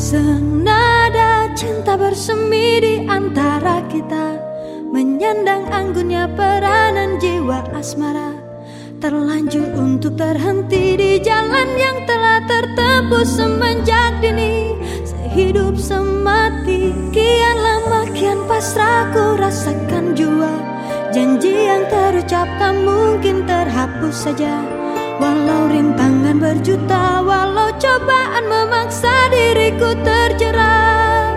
Senada cinta bersemi di antara kita Menyandang anggunnya peranan jiwa asmara. Terlanjur untuk terhenti di jalan yang telah tertempuh semenjak dini. Sehidup semati Kian lama kian pasrah ku rasakan jua. Janji yang terucap tak mungkin terhapus saja Walau rintangan berjuta Walau cobaan memaksa diriku terjerat.